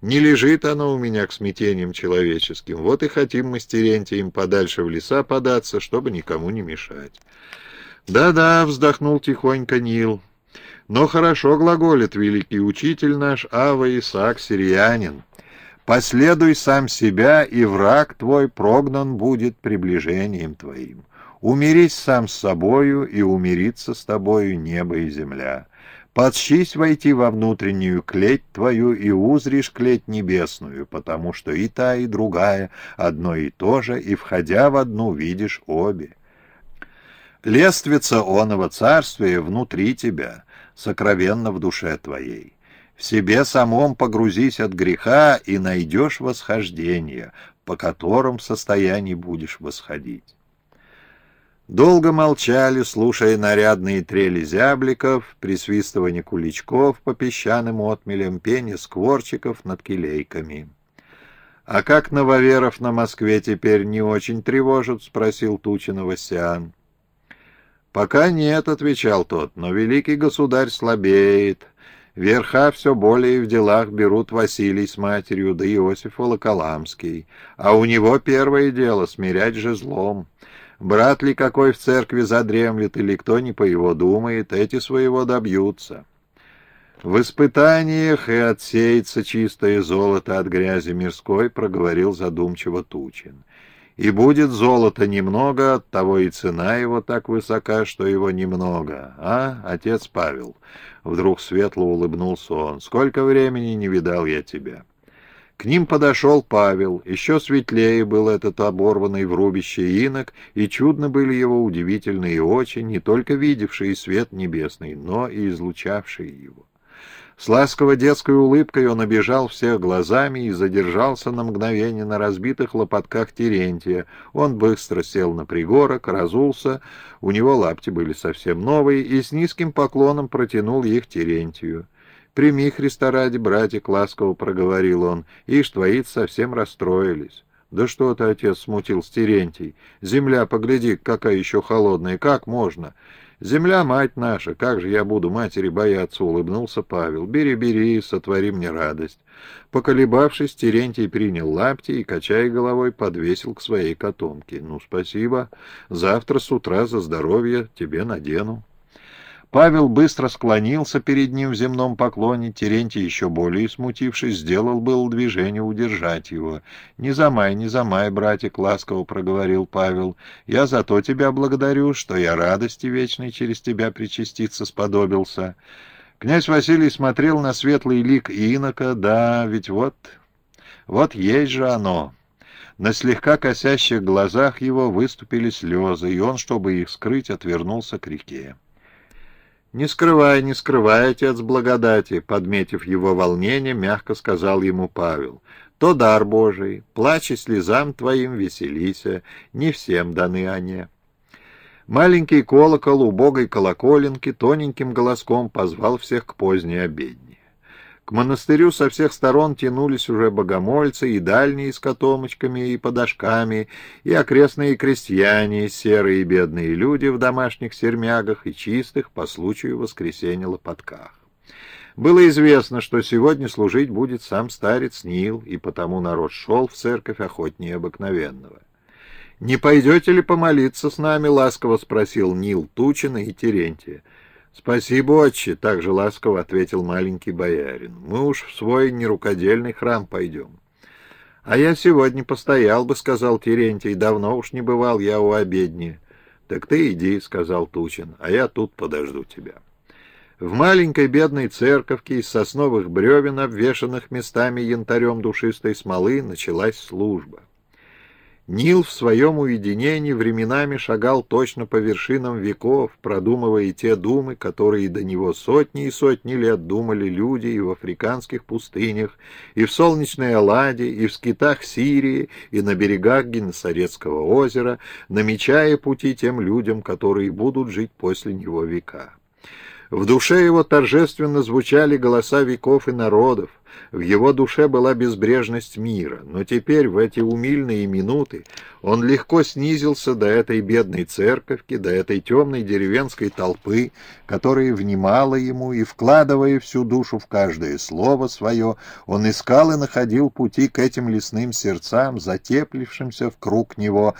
Не лежит оно у меня к смятениям человеческим. Вот и хотим мы с Терентием подальше в леса податься, чтобы никому не мешать. «Да-да», — вздохнул тихонько Нил, — «но хорошо глаголит великий учитель наш Ава Исаак Сирианин. Последуй сам себя, и враг твой прогнан будет приближением твоим. Умирись сам с собою, и умириться с тобою небо и земля». Подщись войти во внутреннюю клеть твою и узришь клеть небесную, потому что и та, и другая одно и то же, и, входя в одну, видишь обе. Лествица оного царствия внутри тебя, сокровенно в душе твоей. В себе самом погрузись от греха и найдешь восхождение, по которым в состоянии будешь восходить. Долго молчали, слушая нарядные трели зябликов, присвистывание куличков по песчаным отмелям, пение скворчиков над келейками. — А как нововеров на Москве теперь не очень тревожат? — спросил Тучинова Сиан. — Пока нет, — отвечал тот, — но великий государь слабеет. Верха все более в делах берут Василий с матерью, да Иосиф Волоколамский. А у него первое дело — смирять же злом. Брат ли какой в церкви задремлет, или кто не по его думает, эти своего добьются. В испытаниях и отсеется чистое золото от грязи мирской, проговорил задумчиво Тучин. И будет золота немного, от того и цена его так высока, что его немного. А, отец Павел? Вдруг светло улыбнулся он. Сколько времени не видал я тебя. К ним подошел Павел, еще светлее был этот оборванный в рубище инок, и чудно были его удивительные очи, не только видевшие свет небесный, но и излучавшие его. С ласково детской улыбкой он обижал всех глазами и задержался на мгновение на разбитых лопатках Терентия. Он быстро сел на пригорок, разулся, у него лапти были совсем новые, и с низким поклоном протянул их Терентию. «Прими, Христа ради, братик», — ласково проговорил он, — «ишь, твои совсем расстроились». «Да что ты, отец, смутил Терентий? Земля, погляди, какая еще холодная, как можно?» «Земля, мать наша, как же я буду матери бояться?» — улыбнулся Павел. «Бери, бери, сотвори мне радость». Поколебавшись, Терентий принял лапти и, качая головой, подвесил к своей котомке. «Ну, спасибо. Завтра с утра за здоровье тебе надену». Павел быстро склонился перед ним в земном поклоне. Терентий, еще более смутившись, сделал было движение удержать его. «Не замай, не замай, братик», — ласково проговорил Павел. «Я за то тебя благодарю, что я радости вечной через тебя причаститься сподобился». Князь Василий смотрел на светлый лик инока. «Да, ведь вот... вот есть же оно». На слегка косящих глазах его выступили слезы, и он, чтобы их скрыть, отвернулся к реке. «Не скрывай, не скрывай, отец благодати», — подметив его волнение, мягко сказал ему Павел. «То дар Божий, плачь и слезам твоим веселися, не всем даны они». Маленький колокол убогой колоколенки тоненьким голоском позвал всех к поздней обедне. К монастырю со всех сторон тянулись уже богомольцы, и дальние с котомочками и подошками, и окрестные крестьяне, серые и бедные люди в домашних сермягах и чистых по случаю воскресенья лопатках. Было известно, что сегодня служить будет сам старец Нил, и потому народ шел в церковь охотнее обыкновенного. «Не пойдете ли помолиться с нами?» — ласково спросил Нил Тучина и Терентия. «Спасибо, отче», — также ласково ответил маленький боярин. «Мы уж в свой нерукодельный храм пойдем». «А я сегодня постоял бы», — сказал Терентий. «Давно уж не бывал я у обедни». «Так ты иди», — сказал Тучин, — «а я тут подожду тебя». В маленькой бедной церковке из сосновых бревен, обвешанных местами янтарем душистой смолы, началась служба. Нил в своем уединении временами шагал точно по вершинам веков, продумывая те думы, которые до него сотни и сотни лет думали люди и в африканских пустынях, и в солнечной Алладе, и в скитах Сирии, и на берегах Генесарецкого озера, намечая пути тем людям, которые будут жить после него века. В душе его торжественно звучали голоса веков и народов, в его душе была безбрежность мира, но теперь, в эти умильные минуты, он легко снизился до этой бедной церковки, до этой темной деревенской толпы, которая внимала ему, и, вкладывая всю душу в каждое слово свое, он искал и находил пути к этим лесным сердцам, затеплившимся в круг него